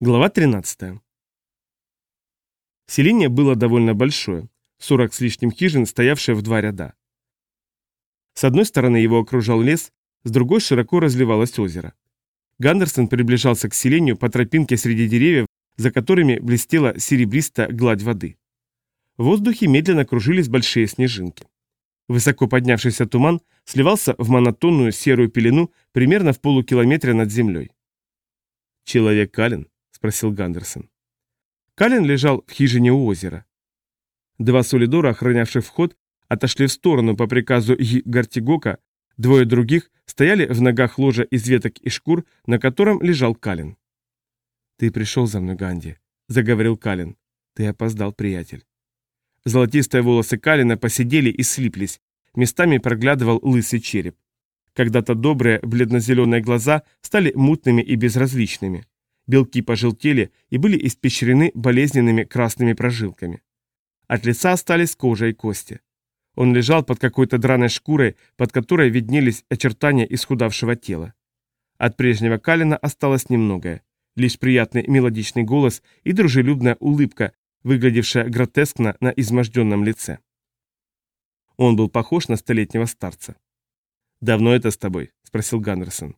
Глава 13. Селение было довольно большое, 40 с лишним хижин, стоявшие в два ряда. С одной стороны его окружал лес, с другой широко разливалось озеро. Гандерсон приближался к селению по тропинке среди деревьев, за которыми блестела серебристая гладь воды. В воздухе медленно кружились большие снежинки. Высоко поднявшийся туман сливался в монотонную серую пелену примерно в полукилометре над землей. «Человек Калин», спросил Гандерсон. Калин лежал в хижине у озера. Два солидора, охранявших вход, отошли в сторону по приказу Й. Гартигока, двое других стояли в ногах ложа из веток и шкур, на котором лежал Калин. «Ты пришел за мной, Ганди», — заговорил Калин. «Ты опоздал, приятель». Золотистые волосы Калина посидели и слиплись, местами проглядывал лысый череп. Когда-то добрые бледно-зеленые глаза стали мутными и безразличными. Белки пожелтели и были испещрены болезненными красными прожилками. От лица остались кожа и кости. Он лежал под какой-то драной шкурой, под которой виднелись очертания исхудавшего тела. От прежнего Калина осталось немногое. Лишь приятный мелодичный голос и дружелюбная улыбка, выглядевшая гротескно на изможденном лице. Он был похож на столетнего старца. «Давно это с тобой?» – спросил Гандерсон.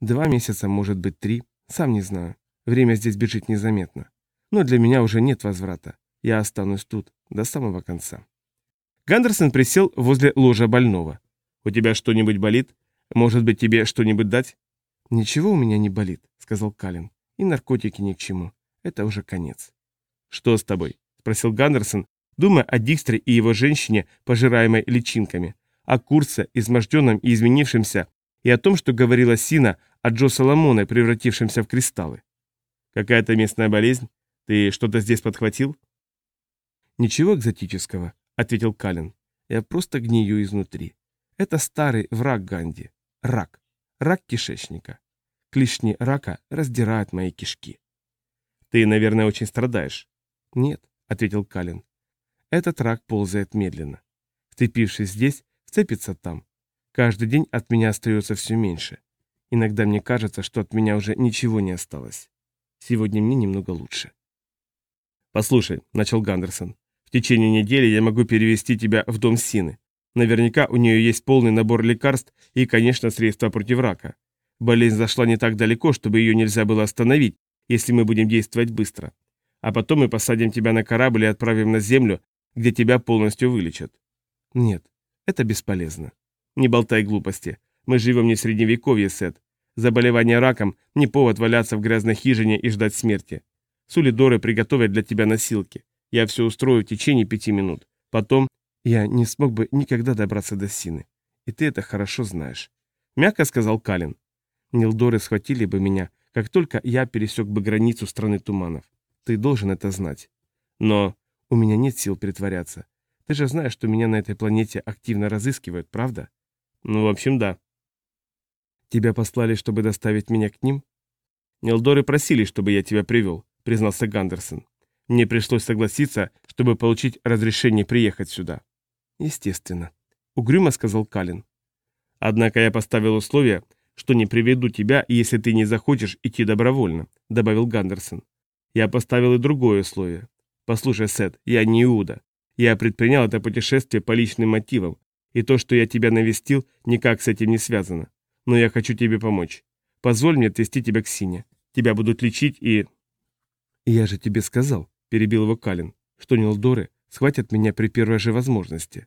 «Два месяца, может быть, три», сам не знаю. Время здесь бежит незаметно. Но для меня уже нет возврата. Я останусь тут до самого конца. Гандерсон присел возле ложа больного. «У тебя что-нибудь болит? Может быть, тебе что-нибудь дать?» «Ничего у меня не болит», — сказал Калин. «И наркотики ни к чему. Это уже конец». «Что с тобой?» — спросил Гандерсон, думая о Дикстре и его женщине, пожираемой личинками, о Курсе, изможденном и изменившемся, и о том, что говорила Сина о Джо Соломоне, превратившемся в кристаллы. Какая-то местная болезнь? Ты что-то здесь подхватил? Ничего экзотического, ответил Калин. Я просто гнию изнутри. Это старый враг Ганди. Рак. Рак кишечника. Клешни рака раздирают мои кишки. Ты, наверное, очень страдаешь. Нет, ответил Калин. Этот рак ползает медленно. Вцепившись здесь, вцепится там. Каждый день от меня остается все меньше. Иногда мне кажется, что от меня уже ничего не осталось. Сегодня мне немного лучше. «Послушай», — начал Гандерсон, — «в течение недели я могу перевести тебя в дом Сины. Наверняка у нее есть полный набор лекарств и, конечно, средства против рака. Болезнь зашла не так далеко, чтобы ее нельзя было остановить, если мы будем действовать быстро. А потом мы посадим тебя на корабль и отправим на Землю, где тебя полностью вылечат». «Нет, это бесполезно. Не болтай глупости. Мы живем не в средневековье, Сет. Заболевание раком – не повод валяться в грязной хижине и ждать смерти. Сулидоры приготовят для тебя носилки. Я все устрою в течение пяти минут. Потом я не смог бы никогда добраться до Сины. И ты это хорошо знаешь. Мягко сказал Калин. Нилдоры схватили бы меня, как только я пересек бы границу страны туманов. Ты должен это знать. Но у меня нет сил притворяться. Ты же знаешь, что меня на этой планете активно разыскивают, правда? Ну, в общем, да. Тебя послали, чтобы доставить меня к ним? Нелдоры просили, чтобы я тебя привел, признался Гандерсон. Мне пришлось согласиться, чтобы получить разрешение приехать сюда. Естественно. Угрюмо сказал Калин. Однако я поставил условие, что не приведу тебя, если ты не захочешь идти добровольно, добавил Гандерсон. Я поставил и другое условие. Послушай, Сет, я не Иуда. Я предпринял это путешествие по личным мотивам, и то, что я тебя навестил, никак с этим не связано но я хочу тебе помочь. Позволь мне отвезти тебя к Сине. Тебя будут лечить и...» «Я же тебе сказал», — перебил его Калин, «что Нилдоры схватят меня при первой же возможности.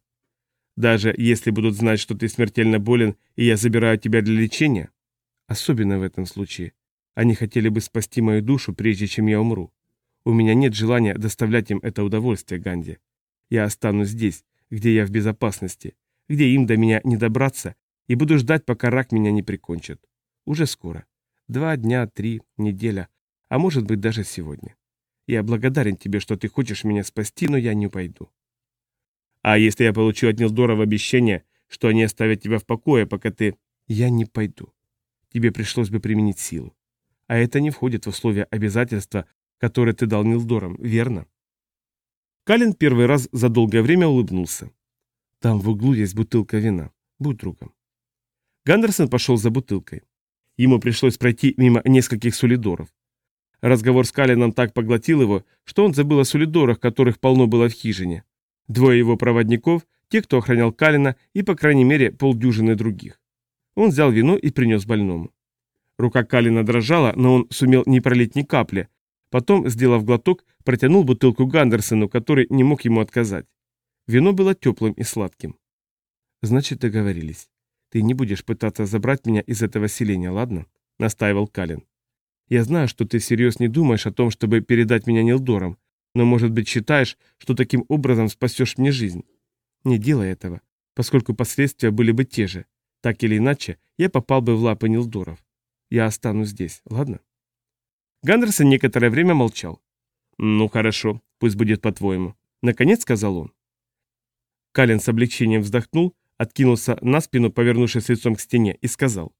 Даже если будут знать, что ты смертельно болен, и я забираю тебя для лечения? Особенно в этом случае. Они хотели бы спасти мою душу, прежде чем я умру. У меня нет желания доставлять им это удовольствие, Ганди. Я останусь здесь, где я в безопасности, где им до меня не добраться, и буду ждать, пока рак меня не прикончит. Уже скоро. Два дня, три, неделя, а может быть даже сегодня. Я благодарен тебе, что ты хочешь меня спасти, но я не пойду. А если я получу от Нилдоров обещание, что они оставят тебя в покое, пока ты... Я не пойду. Тебе пришлось бы применить силу. А это не входит в условия обязательства, которые ты дал Нилдорам, верно? Калин первый раз за долгое время улыбнулся. Там в углу есть бутылка вина. Будь другом. Гандерсон пошел за бутылкой. Ему пришлось пройти мимо нескольких солидоров. Разговор с Калином так поглотил его, что он забыл о сулидорах, которых полно было в хижине. Двое его проводников, те, кто охранял Калина, и, по крайней мере, полдюжины других. Он взял вино и принес больному. Рука Калина дрожала, но он сумел не пролить ни капли. Потом, сделав глоток, протянул бутылку Гандерсону, который не мог ему отказать. Вино было теплым и сладким. «Значит, договорились. Ты не будешь пытаться забрать меня из этого селения, ладно?» — настаивал Калин. «Я знаю, что ты всерьез не думаешь о том, чтобы передать меня Нилдорам, но, может быть, считаешь, что таким образом спасешь мне жизнь. Не делай этого, поскольку последствия были бы те же. Так или иначе, я попал бы в лапы Нилдоров. Я останусь здесь, ладно?» Гандерсон некоторое время молчал. «Ну хорошо, пусть будет по-твоему», — наконец сказал он. Калин с облегчением вздохнул, откинулся на спину, повернувшись лицом к стене, и сказал.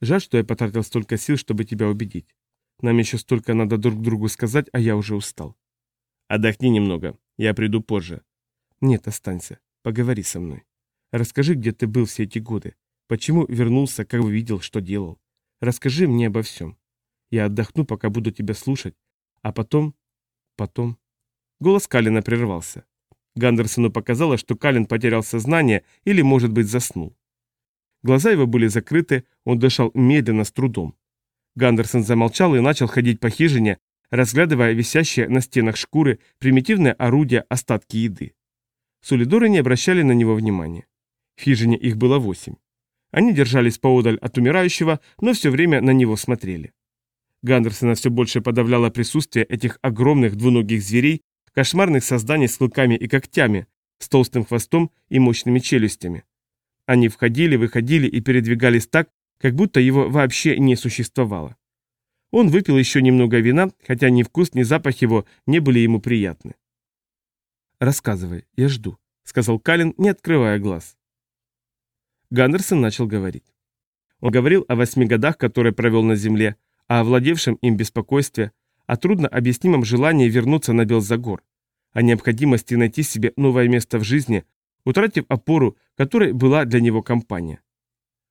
«Жаль, что я потратил столько сил, чтобы тебя убедить. Нам еще столько надо друг другу сказать, а я уже устал». «Отдохни немного, я приду позже». «Нет, останься, поговори со мной. Расскажи, где ты был все эти годы, почему вернулся, как увидел, что делал. Расскажи мне обо всем. Я отдохну, пока буду тебя слушать, а потом... потом...» Голос Калина прервался. Гандерсону показалось, что Калин потерял сознание или, может быть, заснул. Глаза его были закрыты, он дышал медленно, с трудом. Гандерсон замолчал и начал ходить по хижине, разглядывая висящие на стенах шкуры, примитивные орудия, остатки еды. Сулидоры не обращали на него внимания. В хижине их было восемь. Они держались поодаль от умирающего, но все время на него смотрели. Гандерсона все больше подавляло присутствие этих огромных двуногих зверей, кошмарных созданий с клыками и когтями, с толстым хвостом и мощными челюстями. Они входили, выходили и передвигались так, как будто его вообще не существовало. Он выпил еще немного вина, хотя ни вкус, ни запах его не были ему приятны. «Рассказывай, я жду», — сказал Калин, не открывая глаз. Гандерсон начал говорить. Он говорил о восьми годах, которые провел на земле, о овладевшем им беспокойстве, о трудно объяснимом желании вернуться на Белзагор, о необходимости найти себе новое место в жизни, утратив опору, которой была для него компания.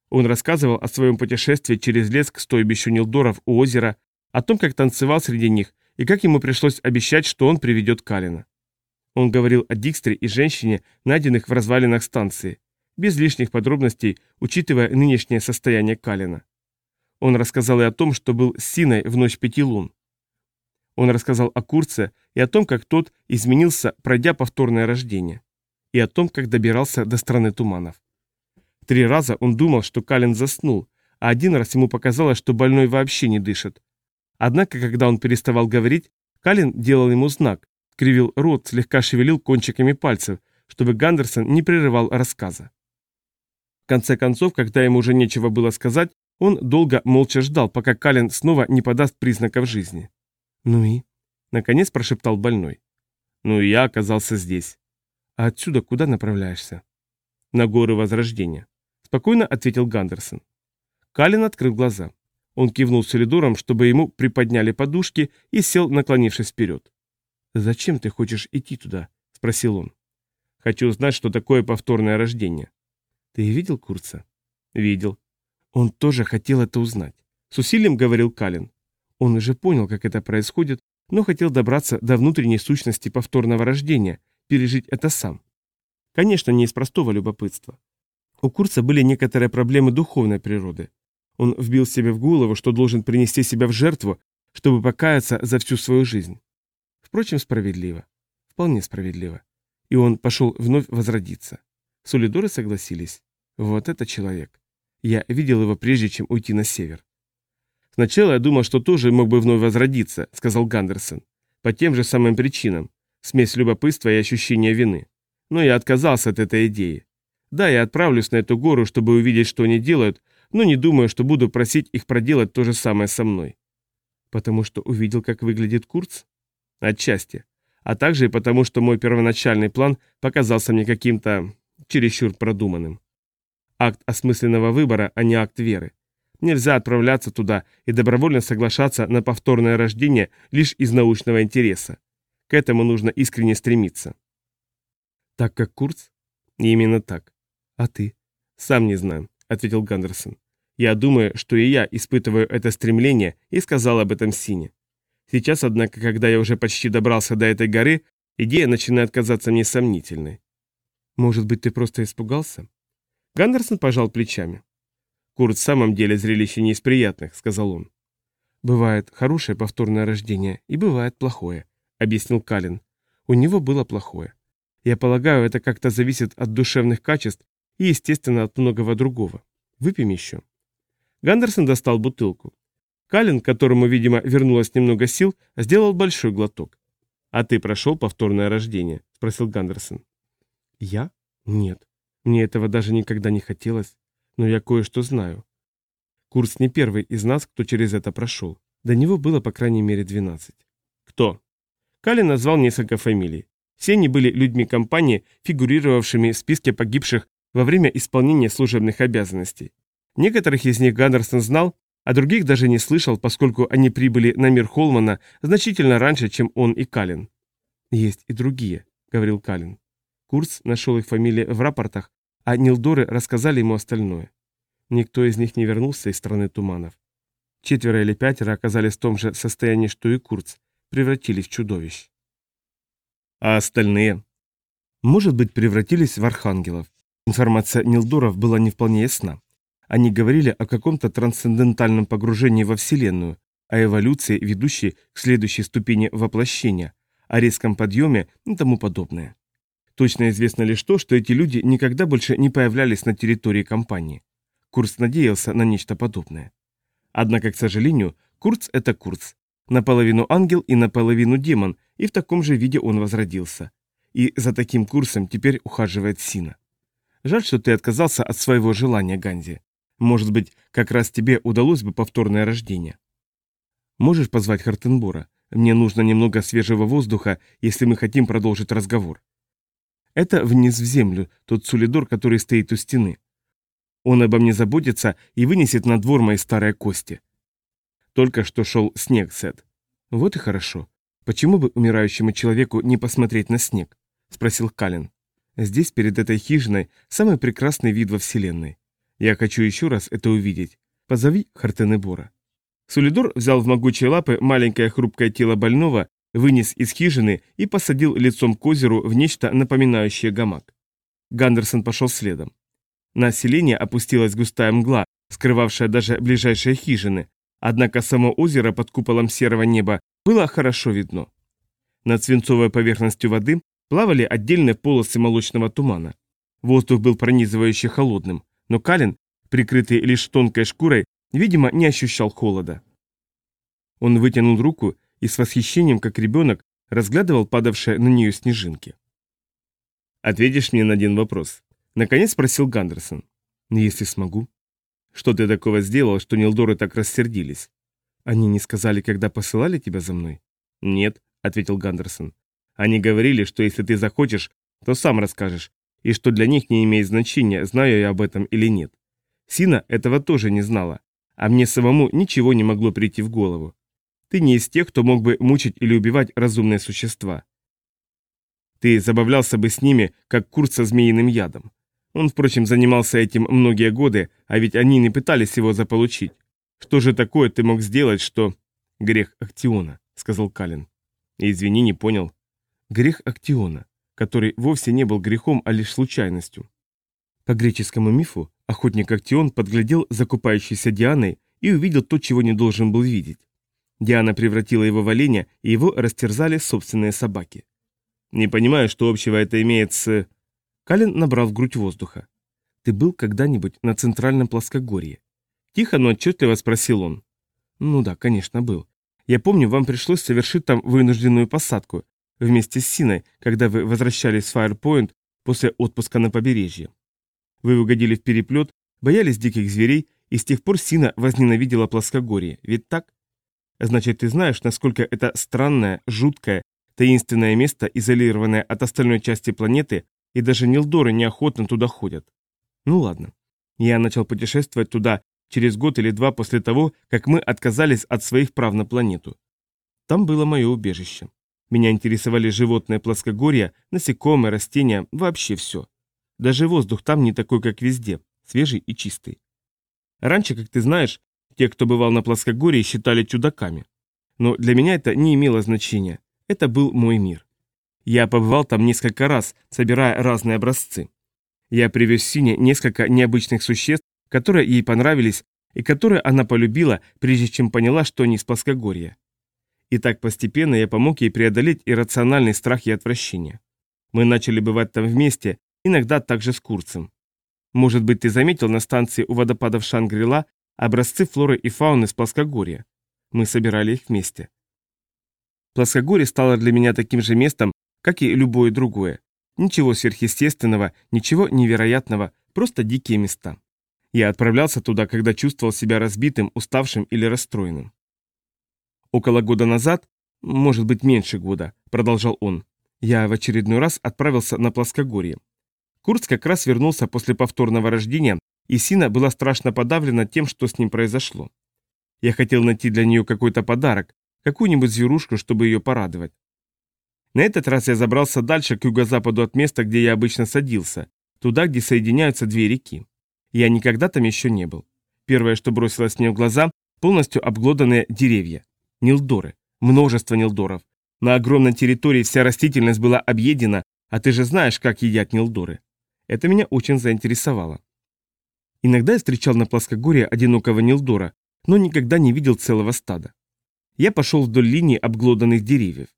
Он рассказывал о своем путешествии через лес к стойбищу Нилдоров у озера, о том, как танцевал среди них и как ему пришлось обещать, что он приведет Калина. Он говорил о Дикстре и женщине, найденных в развалинах станции, без лишних подробностей, учитывая нынешнее состояние Калина. Он рассказал и о том, что был с Синой в ночь пяти лун. Он рассказал о Курце и о том, как тот изменился, пройдя повторное рождение, и о том, как добирался до страны туманов. Три раза он думал, что Калин заснул, а один раз ему показалось, что больной вообще не дышит. Однако, когда он переставал говорить, Калин делал ему знак, кривил рот, слегка шевелил кончиками пальцев, чтобы Гандерсон не прерывал рассказа. В конце концов, когда ему уже нечего было сказать, он долго молча ждал, пока Калин снова не подаст признаков жизни. «Ну и?» — наконец прошептал больной. «Ну и я оказался здесь. А отсюда куда направляешься?» «На горы Возрождения», — спокойно ответил Гандерсон. Калин открыл глаза. Он кивнул Солидором, чтобы ему приподняли подушки и сел, наклонившись вперед. «Зачем ты хочешь идти туда?» — спросил он. «Хочу узнать, что такое повторное рождение». «Ты видел Курца?» «Видел». Он тоже хотел это узнать. С усилием говорил Калин. Он уже понял, как это происходит, но хотел добраться до внутренней сущности повторного рождения, пережить это сам. Конечно, не из простого любопытства. У Курца были некоторые проблемы духовной природы. Он вбил себе в голову, что должен принести себя в жертву, чтобы покаяться за всю свою жизнь. Впрочем, справедливо. Вполне справедливо. И он пошел вновь возродиться. Сулидоры согласились. Вот это человек. Я видел его прежде, чем уйти на север. «Сначала я думал, что тоже мог бы вновь возродиться», — сказал Гандерсон. «По тем же самым причинам. Смесь любопытства и ощущения вины. Но я отказался от этой идеи. Да, я отправлюсь на эту гору, чтобы увидеть, что они делают, но не думаю, что буду просить их проделать то же самое со мной». «Потому что увидел, как выглядит Курц?» «Отчасти. А также и потому, что мой первоначальный план показался мне каким-то чересчур продуманным. Акт осмысленного выбора, а не акт веры. Нельзя отправляться туда и добровольно соглашаться на повторное рождение лишь из научного интереса. К этому нужно искренне стремиться. Так как Курц? Именно так. А ты? Сам не знаю, ответил Гандерсон. Я думаю, что и я испытываю это стремление и сказал об этом Сине. Сейчас, однако, когда я уже почти добрался до этой горы, идея начинает казаться мне сомнительной. Может быть, ты просто испугался? Гандерсон пожал плечами. Курт в самом деле зрелище не из приятных, сказал он. Бывает хорошее повторное рождение и бывает плохое, объяснил Калин. У него было плохое. Я полагаю, это как-то зависит от душевных качеств и, естественно, от многого другого. Выпьем еще. Гандерсон достал бутылку. Калин, которому, видимо, вернулось немного сил, сделал большой глоток. «А ты прошел повторное рождение?» – спросил Гандерсон. «Я? Нет. Мне этого даже никогда не хотелось. Но я кое-что знаю. Курс не первый из нас, кто через это прошел. До него было по крайней мере 12. Кто? Калин назвал несколько фамилий. Все они были людьми компании, фигурировавшими в списке погибших во время исполнения служебных обязанностей. Некоторых из них Гандерсон знал, а других даже не слышал, поскольку они прибыли на мир Холмана значительно раньше, чем он и Калин. «Есть и другие», — говорил Калин. Курс нашел их фамилии в рапортах, а Нилдоры рассказали ему остальное. Никто из них не вернулся из страны туманов. Четверо или пятеро оказались в том же состоянии, что и Курц, превратились в чудовищ. А остальные? Может быть, превратились в архангелов. Информация Нилдоров была не вполне ясна. Они говорили о каком-то трансцендентальном погружении во Вселенную, о эволюции, ведущей к следующей ступени воплощения, о резком подъеме и тому подобное. Точно известно лишь то, что эти люди никогда больше не появлялись на территории компании. Курс надеялся на нечто подобное. Однако, к сожалению, Курц – это Курц. Наполовину ангел и наполовину демон, и в таком же виде он возродился. И за таким курсом теперь ухаживает Сина. Жаль, что ты отказался от своего желания, Ганди. Может быть, как раз тебе удалось бы повторное рождение. Можешь позвать Хартенбора? Мне нужно немного свежего воздуха, если мы хотим продолжить разговор. Это вниз в землю, тот сулидор, который стоит у стены. Он обо мне заботится и вынесет на двор мои старые кости. Только что шел снег, Сет. Вот и хорошо. Почему бы умирающему человеку не посмотреть на снег? Спросил Калин. Здесь, перед этой хижиной, самый прекрасный вид во Вселенной. Я хочу еще раз это увидеть. Позови Хартенебора. Сулидор взял в могучие лапы маленькое хрупкое тело больного, вынес из хижины и посадил лицом к озеру в нечто напоминающее гамак. Гандерсон пошел следом. На селение опустилась густая мгла, скрывавшая даже ближайшие хижины, однако само озеро под куполом серого неба было хорошо видно. Над свинцовой поверхностью воды плавали отдельные полосы молочного тумана. Воздух был пронизывающе холодным, но Калин, прикрытый лишь тонкой шкурой, видимо, не ощущал холода. Он вытянул руку и с восхищением, как ребенок, разглядывал падавшие на нее снежинки. «Ответишь мне на один вопрос?» Наконец спросил Гандерсон. «Если смогу». «Что ты такого сделал, что Нилдоры так рассердились?» «Они не сказали, когда посылали тебя за мной?» «Нет», — ответил Гандерсон. «Они говорили, что если ты захочешь, то сам расскажешь, и что для них не имеет значения, знаю я об этом или нет. Сина этого тоже не знала, а мне самому ничего не могло прийти в голову. Ты не из тех, кто мог бы мучить или убивать разумные существа. Ты забавлялся бы с ними, как курс со змеиным ядом. Он, впрочем, занимался этим многие годы, а ведь они не пытались его заполучить. Что же такое ты мог сделать, что... Грех Актиона, сказал Калин. Извини, не понял. Грех Актиона, который вовсе не был грехом, а лишь случайностью. По греческому мифу, охотник Актион подглядел закупающейся Дианой и увидел то, чего не должен был видеть. Диана превратила его в оленя, и его растерзали собственные собаки. Не понимаю, что общего это имеет с... Калин набрал в грудь воздуха. «Ты был когда-нибудь на центральном плоскогорье?» Тихо, но отчетливо спросил он. «Ну да, конечно, был. Я помню, вам пришлось совершить там вынужденную посадку, вместе с Синой, когда вы возвращались в Фаерпоинт после отпуска на побережье. Вы угодили в переплет, боялись диких зверей, и с тех пор Сина возненавидела плоскогорье, ведь так? Значит, ты знаешь, насколько это странное, жуткое, таинственное место, изолированное от остальной части планеты, и даже Нилдоры неохотно туда ходят. Ну ладно. Я начал путешествовать туда через год или два после того, как мы отказались от своих прав на планету. Там было мое убежище. Меня интересовали животные плоскогорья, насекомые, растения, вообще все. Даже воздух там не такой, как везде, свежий и чистый. Раньше, как ты знаешь, те, кто бывал на плоскогорье, считали чудаками. Но для меня это не имело значения. Это был мой мир. Я побывал там несколько раз, собирая разные образцы. Я привез Сине несколько необычных существ, которые ей понравились и которые она полюбила, прежде чем поняла, что они из плоскогорья. И так постепенно я помог ей преодолеть иррациональный страх и отвращение. Мы начали бывать там вместе, иногда также с Курцем. Может быть, ты заметил на станции у водопадов Шангрила образцы флоры и фауны с плоскогорья. Мы собирали их вместе. Плоскогорье стало для меня таким же местом, как и любое другое. Ничего сверхъестественного, ничего невероятного, просто дикие места. Я отправлялся туда, когда чувствовал себя разбитым, уставшим или расстроенным. Около года назад, может быть меньше года, продолжал он, я в очередной раз отправился на плоскогорье. Курц как раз вернулся после повторного рождения, и Сина была страшно подавлена тем, что с ним произошло. Я хотел найти для нее какой-то подарок, какую-нибудь зверушку, чтобы ее порадовать. На этот раз я забрался дальше, к юго-западу от места, где я обычно садился, туда, где соединяются две реки. Я никогда там еще не был. Первое, что бросилось мне в глаза, полностью обглоданные деревья. Нилдоры. Множество нилдоров. На огромной территории вся растительность была объедена, а ты же знаешь, как едят нилдоры. Это меня очень заинтересовало. Иногда я встречал на плоскогорье одинокого нилдора, но никогда не видел целого стада. Я пошел вдоль линии обглоданных деревьев.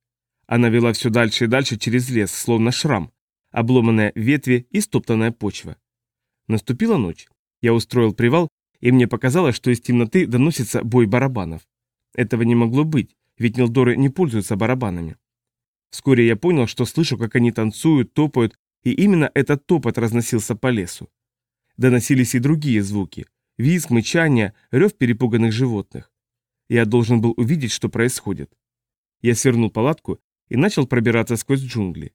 Она вела все дальше и дальше через лес, словно шрам, обломанная ветви и стоптанная почва. Наступила ночь. Я устроил привал, и мне показалось, что из темноты доносится бой барабанов. Этого не могло быть, ведь Нилдоры не пользуются барабанами. Вскоре я понял, что слышу, как они танцуют, топают, и именно этот топот разносился по лесу. Доносились и другие звуки – визг, мычание, рев перепуганных животных. Я должен был увидеть, что происходит. Я свернул палатку и начал пробираться сквозь джунгли.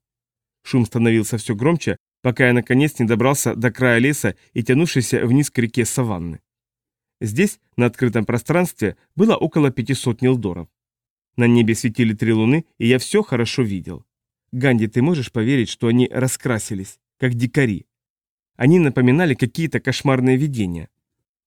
Шум становился все громче, пока я наконец не добрался до края леса и тянувшейся вниз к реке саванны. Здесь, на открытом пространстве, было около 500 нилдоров. На небе светили три луны, и я все хорошо видел. Ганди, ты можешь поверить, что они раскрасились, как дикари? Они напоминали какие-то кошмарные видения.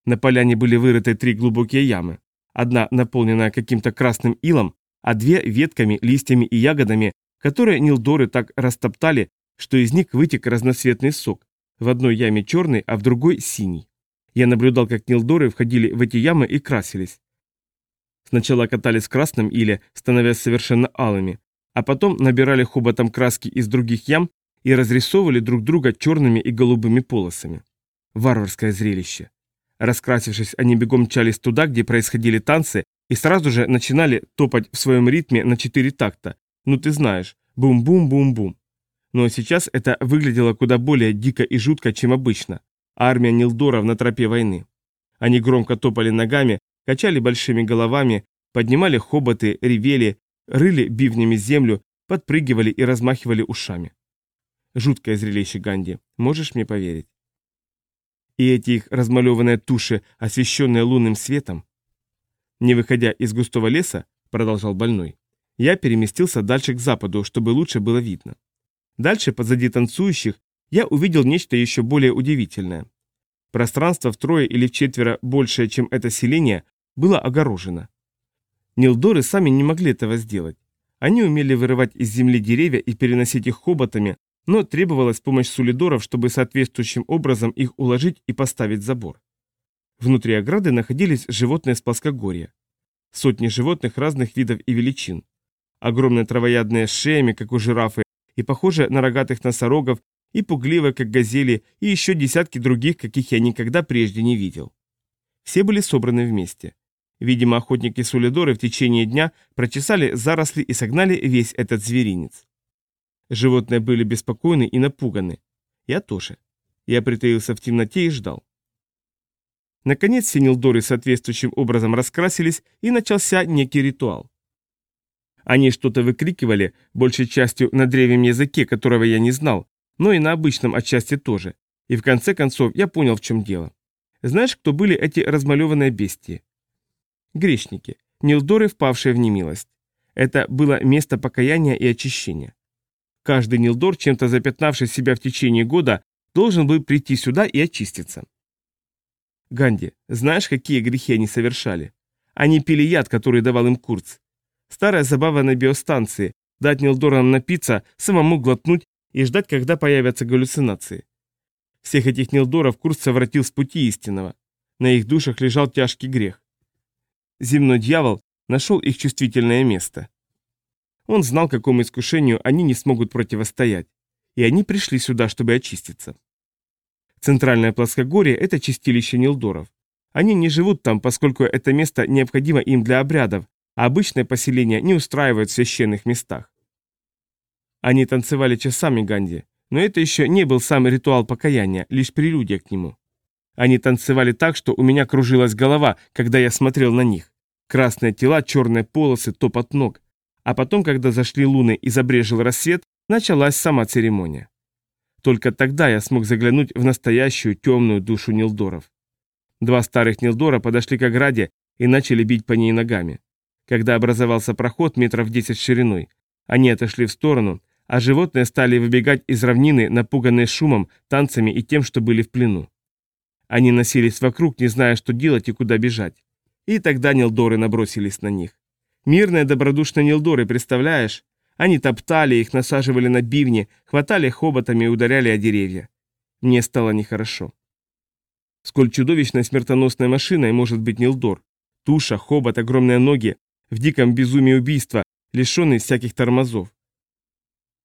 На поляне были вырыты три глубокие ямы. Одна наполненная каким-то красным илом, а две ветками, листьями и ягодами, которые нилдоры так растоптали, что из них вытек разноцветный сок, в одной яме черный, а в другой синий. Я наблюдал, как нилдоры входили в эти ямы и красились. Сначала катались в красном иле, становясь совершенно алыми, а потом набирали хоботом краски из других ям и разрисовывали друг друга черными и голубыми полосами. Варварское зрелище. Раскрасившись, они бегом мчались туда, где происходили танцы, и сразу же начинали топать в своем ритме на четыре такта. Ну ты знаешь, бум-бум-бум-бум. Но сейчас это выглядело куда более дико и жутко, чем обычно. Армия Нилдоров на тропе войны. Они громко топали ногами, качали большими головами, поднимали хоботы, ревели, рыли бивнями землю, подпрыгивали и размахивали ушами. Жуткое зрелище Ганди, можешь мне поверить? И эти их размалеванные туши, освещенные лунным светом. Не выходя из густого леса, продолжал больной, я переместился дальше к западу, чтобы лучше было видно. Дальше, позади танцующих, я увидел нечто еще более удивительное. Пространство втрое или вчетверо большее, чем это селение, было огорожено. Нилдоры сами не могли этого сделать. Они умели вырывать из земли деревья и переносить их хоботами, но требовалась помощь сулидоров, чтобы соответствующим образом их уложить и поставить забор. Внутри ограды находились животные с плоскогорья. Сотни животных разных видов и величин. Огромные травоядные с шеями, как у жирафы, и похожие на рогатых носорогов, и пугливые, как газели, и еще десятки других, каких я никогда прежде не видел. Все были собраны вместе. Видимо, охотники-сулидоры в течение дня прочесали заросли и согнали весь этот зверинец. Животные были беспокойны и напуганы. Я тоже. Я притаился в темноте и ждал. Наконец синилдоры соответствующим образом раскрасились, и начался некий ритуал. Они что-то выкрикивали, большей частью на древнем языке, которого я не знал, но и на обычном отчасти тоже. И в конце концов я понял, в чем дело. Знаешь, кто были эти размалеванные бестии? Грешники, нилдоры, впавшие в немилость. Это было место покаяния и очищения. Каждый нилдор, чем-то запятнавший себя в течение года, должен был прийти сюда и очиститься. Ганди, знаешь, какие грехи они совершали? Они пили яд, который давал им Курц. Старая забава на биостанции – дать Нилдорам напиться, самому глотнуть и ждать, когда появятся галлюцинации. Всех этих Нилдоров курс совратил с пути истинного. На их душах лежал тяжкий грех. Земной дьявол нашел их чувствительное место. Он знал, какому искушению они не смогут противостоять, и они пришли сюда, чтобы очиститься. Центральное плоскогорье – это чистилище Нилдоров. Они не живут там, поскольку это место необходимо им для обрядов, а обычное поселение не устраивают в священных местах. Они танцевали часами Ганди, но это еще не был сам ритуал покаяния, лишь прелюдия к нему. Они танцевали так, что у меня кружилась голова, когда я смотрел на них. Красные тела, черные полосы, топот ног. А потом, когда зашли луны и забрежил рассвет, началась сама церемония. Только тогда я смог заглянуть в настоящую темную душу Нилдоров. Два старых Нилдора подошли к ограде и начали бить по ней ногами. Когда образовался проход метров десять шириной, они отошли в сторону, а животные стали выбегать из равнины, напуганные шумом, танцами и тем, что были в плену. Они носились вокруг, не зная, что делать и куда бежать. И тогда Нилдоры набросились на них. Мирные добродушные Нилдоры, представляешь? Они топтали их, насаживали на бивни, хватали хоботами и ударяли о деревья. Мне стало нехорошо. Сколь чудовищной смертоносной машиной может быть Нилдор? Туша, хобот, огромные ноги, в диком безумии убийства, лишенный всяких тормозов.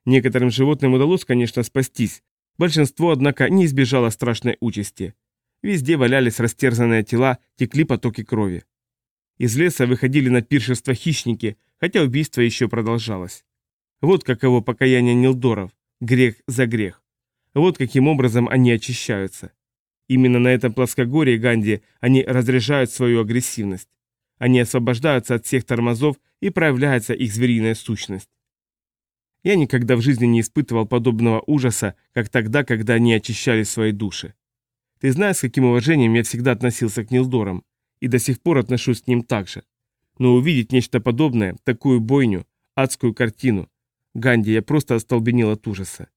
Некоторым животным удалось, конечно, спастись. Большинство, однако, не избежало страшной участи. Везде валялись растерзанные тела, текли потоки крови. Из леса выходили на пиршество хищники, хотя убийство еще продолжалось. Вот каково покаяние Нилдоров, грех за грех. Вот каким образом они очищаются. Именно на этом плоскогорье Ганди они разряжают свою агрессивность. Они освобождаются от всех тормозов и проявляется их звериная сущность. Я никогда в жизни не испытывал подобного ужаса, как тогда, когда они очищали свои души. Ты знаешь, с каким уважением я всегда относился к Нилдорам, и до сих пор отношусь к ним так же. Но увидеть нечто подобное, такую бойню, адскую картину, Ганди, я просто остолбенел от ужаса.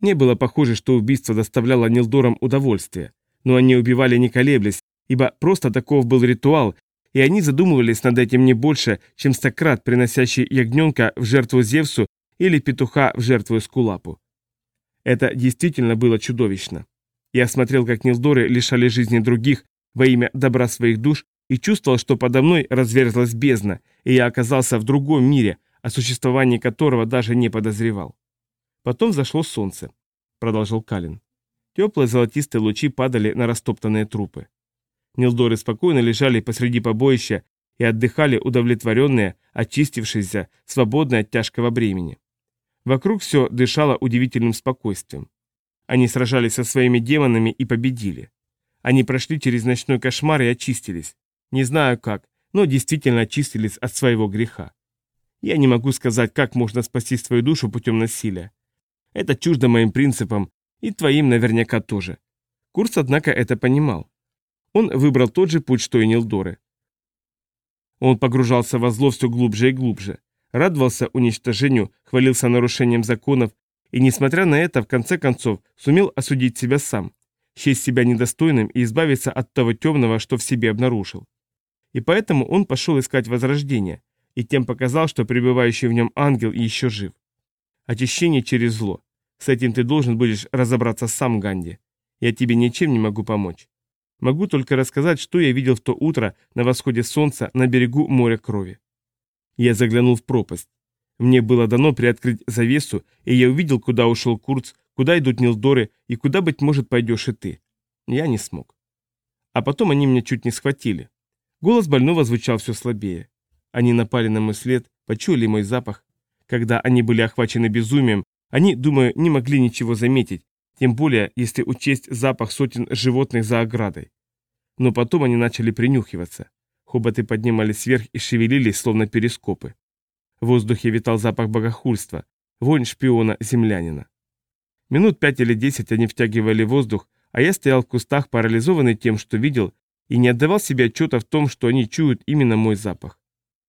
Не было похоже, что убийство доставляло Нилдорам удовольствие, но они убивали не колеблясь, ибо просто таков был ритуал, и они задумывались над этим не больше, чем Сократ, приносящий ягненка в жертву Зевсу или петуха в жертву Эскулапу. Это действительно было чудовищно. Я смотрел, как Нилдоры лишали жизни других во имя добра своих душ и чувствовал, что подо мной разверзлась бездна, и я оказался в другом мире, о существовании которого даже не подозревал. Потом зашло солнце, продолжил Калин. Теплые золотистые лучи падали на растоптанные трупы. Нилдоры спокойно лежали посреди побоища и отдыхали удовлетворенные, очистившиеся, свободные от тяжкого бремени. Вокруг все дышало удивительным спокойствием. Они сражались со своими демонами и победили. Они прошли через ночной кошмар и очистились. Не знаю как, но действительно очистились от своего греха. Я не могу сказать, как можно спасти свою душу путем насилия. Это чуждо моим принципам, и твоим наверняка тоже. Курс, однако, это понимал. Он выбрал тот же путь, что и Нилдоры. Он погружался во зло все глубже и глубже, радовался уничтожению, хвалился нарушением законов и, несмотря на это, в конце концов, сумел осудить себя сам, счесть себя недостойным и избавиться от того темного, что в себе обнаружил. И поэтому он пошел искать возрождение, и тем показал, что пребывающий в нем ангел еще жив. Очищение через зло. С этим ты должен будешь разобраться сам, Ганди. Я тебе ничем не могу помочь. Могу только рассказать, что я видел в то утро на восходе солнца на берегу моря крови. Я заглянул в пропасть. Мне было дано приоткрыть завесу, и я увидел, куда ушел Курц, куда идут Нилдоры и куда, быть может, пойдешь и ты. Я не смог. А потом они меня чуть не схватили. Голос больного звучал все слабее. Они напали на мой след, почуяли мой запах. Когда они были охвачены безумием, они, думаю, не могли ничего заметить, тем более, если учесть запах сотен животных за оградой. Но потом они начали принюхиваться. Хоботы поднимались вверх и шевелились, словно перископы. В воздухе витал запах богохульства, вонь шпиона-землянина. Минут пять или десять они втягивали воздух, а я стоял в кустах, парализованный тем, что видел, и не отдавал себе отчета в том, что они чуют именно мой запах.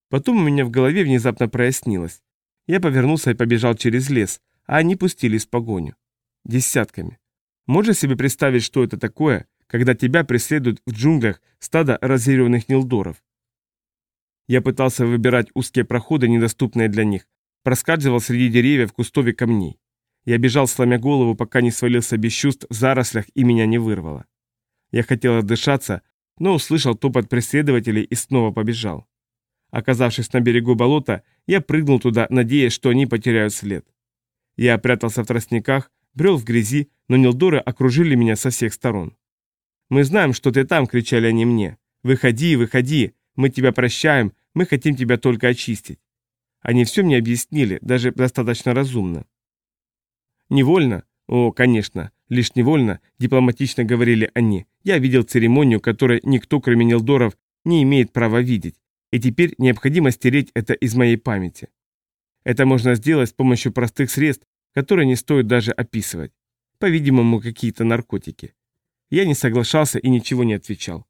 Потом у меня в голове внезапно прояснилось. Я повернулся и побежал через лес, а они пустились в погоню. Десятками. Можешь себе представить, что это такое, когда тебя преследуют в джунглях стадо разъяренных нилдоров? Я пытался выбирать узкие проходы, недоступные для них, проскальзывал среди деревьев, кустов и камней. Я бежал, сломя голову, пока не свалился без чувств в зарослях и меня не вырвало. Я хотел отдышаться, но услышал топот преследователей и снова побежал. Оказавшись на берегу болота, я прыгнул туда, надеясь, что они потеряют след. Я прятался в тростниках, брел в грязи, но Нилдоры окружили меня со всех сторон. «Мы знаем, что ты там!» — кричали они мне. «Выходи, выходи! Мы тебя прощаем, мы хотим тебя только очистить!» Они все мне объяснили, даже достаточно разумно. Невольно, о, конечно, лишь невольно, дипломатично говорили они, я видел церемонию, которой никто, кроме Нилдоров, не имеет права видеть, и теперь необходимо стереть это из моей памяти. Это можно сделать с помощью простых средств, которые не стоит даже описывать. По-видимому, какие-то наркотики. Я не соглашался и ничего не отвечал.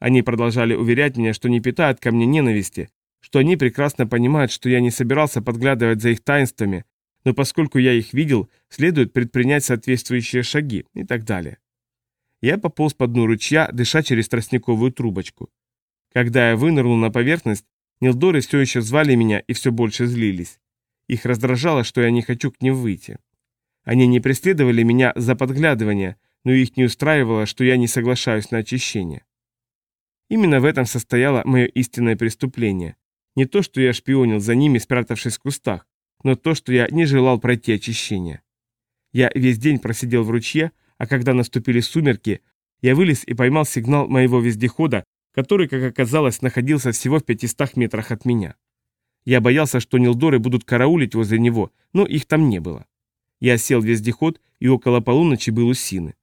Они продолжали уверять меня, что не питают ко мне ненависти, что они прекрасно понимают, что я не собирался подглядывать за их таинствами, но поскольку я их видел, следует предпринять соответствующие шаги и так далее. Я пополз по дну ручья, дыша через тростниковую трубочку. Когда я вынырнул на поверхность, Нилдоры все еще звали меня и все больше злились. Их раздражало, что я не хочу к ним выйти. Они не преследовали меня за подглядывание, но их не устраивало, что я не соглашаюсь на очищение. Именно в этом состояло мое истинное преступление. Не то, что я шпионил за ними, спрятавшись в кустах, но то, что я не желал пройти очищение. Я весь день просидел в ручье, а когда наступили сумерки, я вылез и поймал сигнал моего вездехода, который, как оказалось, находился всего в 500 метрах от меня. Я боялся, что Нилдоры будут караулить возле него, но их там не было. Я сел в вездеход, и около полуночи был у Сины.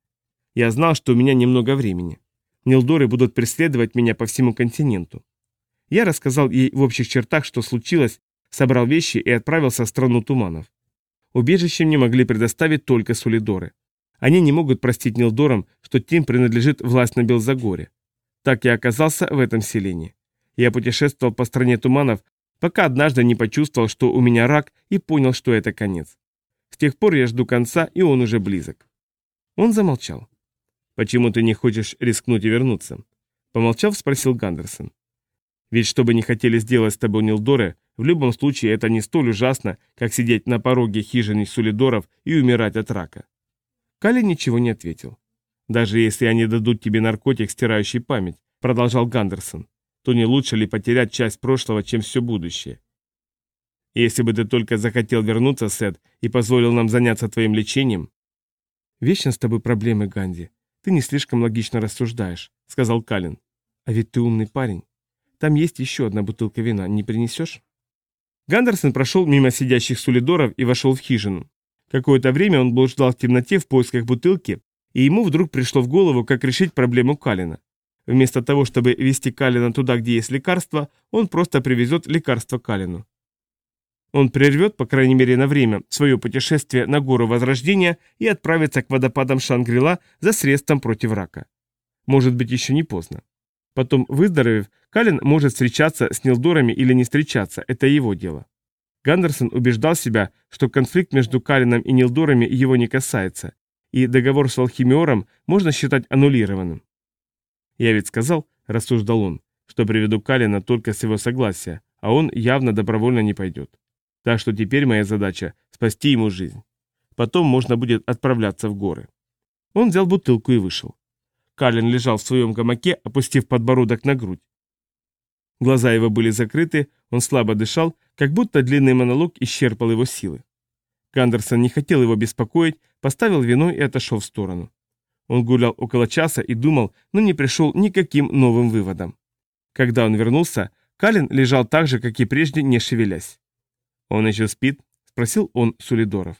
Я знал, что у меня немного времени. Нилдоры будут преследовать меня по всему континенту. Я рассказал ей в общих чертах, что случилось, собрал вещи и отправился в страну туманов. Убежище мне могли предоставить только Сулидоры. Они не могут простить Нилдорам, что тем принадлежит власть на Белзагоре. Так я оказался в этом селении. Я путешествовал по стране туманов, пока однажды не почувствовал, что у меня рак, и понял, что это конец. С тех пор я жду конца, и он уже близок. Он замолчал. «Почему ты не хочешь рискнуть и вернуться?» Помолчав, спросил Гандерсон. «Ведь что бы ни хотели сделать с тобой Нилдоры, в любом случае это не столь ужасно, как сидеть на пороге хижины Сулидоров и умирать от рака». Кали ничего не ответил. «Даже если они дадут тебе наркотик, стирающий память», — продолжал Гандерсон, «то не лучше ли потерять часть прошлого, чем все будущее? Если бы ты только захотел вернуться, Сет, и позволил нам заняться твоим лечением...» «Вечно с тобой проблемы, Ганди. Ты не слишком логично рассуждаешь», — сказал Калин. «А ведь ты умный парень. Там есть еще одна бутылка вина, не принесешь?» Гандерсон прошел мимо сидящих сулидоров и вошел в хижину. Какое-то время он блуждал в темноте в поисках бутылки, и ему вдруг пришло в голову, как решить проблему Калина. Вместо того, чтобы вести Калина туда, где есть лекарство, он просто привезет лекарство Калину. Он прервет, по крайней мере на время, свое путешествие на гору Возрождения и отправится к водопадам Шангрила за средством против рака. Может быть, еще не поздно. Потом, выздоровев, Калин может встречаться с Нилдорами или не встречаться, это его дело. Гандерсон убеждал себя, что конфликт между Калином и Нилдорами его не касается, и договор с Алхимиором можно считать аннулированным. «Я ведь сказал, — рассуждал он, — что приведу Калина только с его согласия, а он явно добровольно не пойдет. Так что теперь моя задача — спасти ему жизнь. Потом можно будет отправляться в горы». Он взял бутылку и вышел. Калин лежал в своем гамаке, опустив подбородок на грудь. Глаза его были закрыты, он слабо дышал, как будто длинный монолог исчерпал его силы. Гандерсон не хотел его беспокоить, поставил вино и отошел в сторону. Он гулял около часа и думал, но не пришел никаким новым выводом. Когда он вернулся, Калин лежал так же, как и прежде, не шевелясь. «Он еще спит?» – спросил он Сулидоров.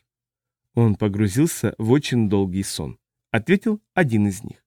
Он погрузился в очень долгий сон, ответил один из них.